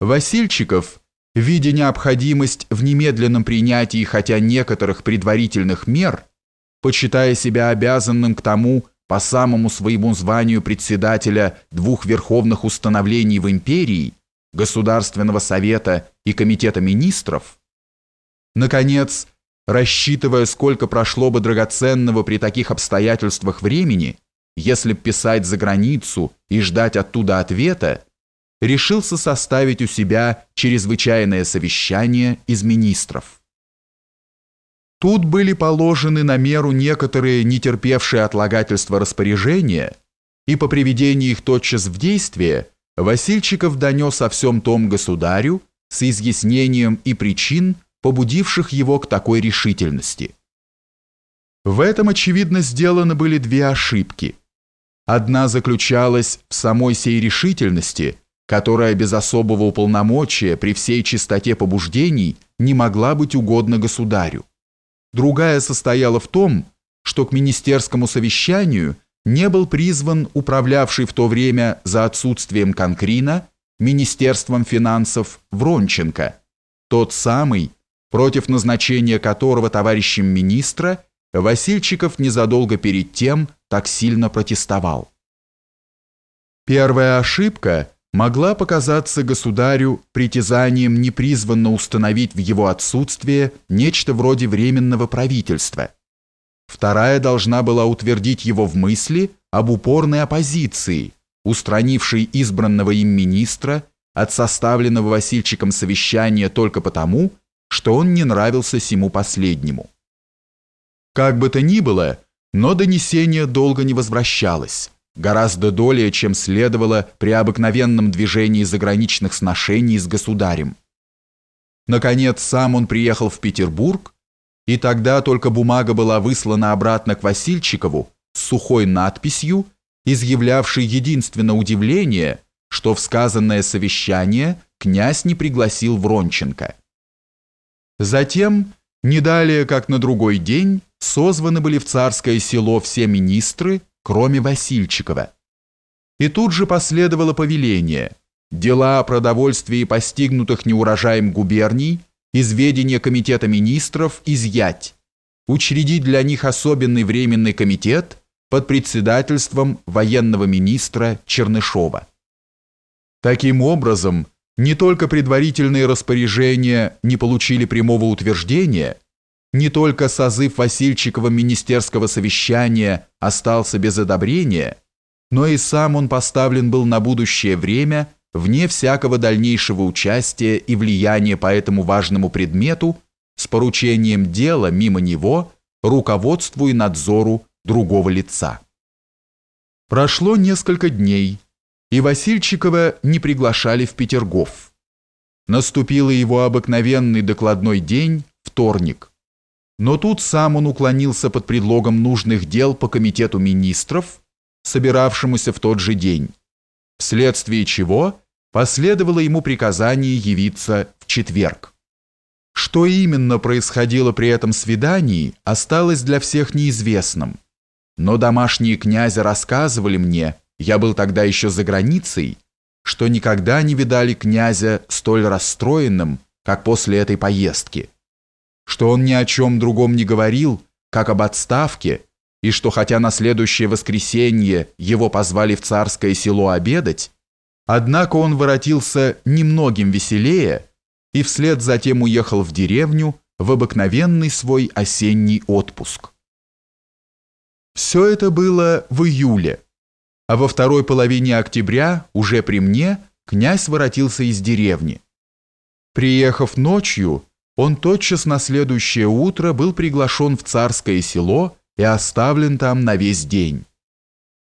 Васильчиков, видя необходимость в немедленном принятии хотя некоторых предварительных мер, почитая себя обязанным к тому по самому своему званию председателя двух верховных установлений в империи, Государственного совета и Комитета министров, наконец, рассчитывая, сколько прошло бы драгоценного при таких обстоятельствах времени, если б писать за границу и ждать оттуда ответа, решился составить у себя чрезвычайное совещание из министров. Тут были положены на меру некоторые нетерпевшие отлагательства распоряжения, и по приведении их тотчас в действие Васильчиков донес о всем том государю с изъяснением и причин, побудивших его к такой решительности. В этом, очевидно, сделаны были две ошибки. Одна заключалась в самой сей решительности – которая без особого уполномочия при всей чистоте побуждений не могла быть угодна государю. Другая состояла в том, что к министерскому совещанию не был призван управлявший в то время за отсутствием Конкрина Министерством финансов Вронченко, тот самый, против назначения которого товарищем министра Васильчиков незадолго перед тем так сильно протестовал. Первая ошибка – могла показаться государю притязанием непризванно установить в его отсутствие нечто вроде временного правительства. Вторая должна была утвердить его в мысли об упорной оппозиции, устранившей избранного им министра от составленного Васильчиком совещания только потому, что он не нравился сему последнему. Как бы то ни было, но донесение долго не возвращалось гораздо долее, чем следовало при обыкновенном движении заграничных сношений с государем. Наконец, сам он приехал в Петербург, и тогда только бумага была выслана обратно к Васильчикову с сухой надписью, изъявлявшей единственное удивление, что в сказанное совещание князь не пригласил Вронченко. Затем, не далее как на другой день, созваны были в царское село все министры, кроме Васильчикова. И тут же последовало повеление дела о продовольствии постигнутых неурожаем губерний из ведения комитета министров изъять, учредить для них особенный временный комитет под председательством военного министра Чернышова. Таким образом, не только предварительные распоряжения не получили прямого утверждения, не только созыв Васильчикова министерского совещания остался без одобрения, но и сам он поставлен был на будущее время вне всякого дальнейшего участия и влияния по этому важному предмету с поручением дела мимо него руководству и надзору другого лица. Прошло несколько дней, и Васильчикова не приглашали в Петергоф. Наступил его обыкновенный докладной день, вторник – но тут сам он уклонился под предлогом нужных дел по комитету министров, собиравшемуся в тот же день, вследствие чего последовало ему приказание явиться в четверг. Что именно происходило при этом свидании, осталось для всех неизвестным. Но домашние князя рассказывали мне, я был тогда еще за границей, что никогда не видали князя столь расстроенным, как после этой поездки – что он ни о чем другом не говорил, как об отставке, и что хотя на следующее воскресенье его позвали в царское село обедать, однако он воротился немногим веселее и вслед затем уехал в деревню в обыкновенный свой осенний отпуск. Все это было в июле, а во второй половине октября, уже при мне, князь воротился из деревни. Приехав ночью, он тотчас на следующее утро был приглашен в царское село и оставлен там на весь день.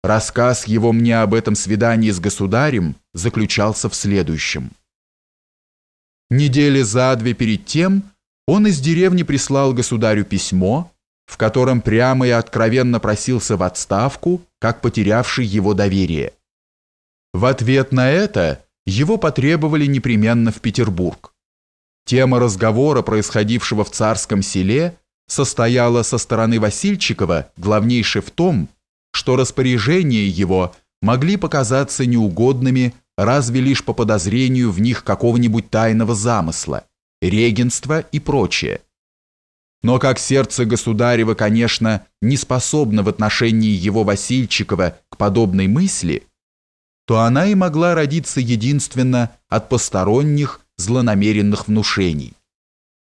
Рассказ его мне об этом свидании с государем заключался в следующем. Недели за две перед тем он из деревни прислал государю письмо, в котором прямо и откровенно просился в отставку, как потерявший его доверие. В ответ на это его потребовали непременно в Петербург. Тема разговора, происходившего в царском селе, состояла со стороны Васильчикова главнейше в том, что распоряжения его могли показаться неугодными разве лишь по подозрению в них какого-нибудь тайного замысла, регенства и прочее. Но как сердце государева, конечно, не способно в отношении его Васильчикова к подобной мысли, то она и могла родиться единственно от посторонних злонамеренных внушений.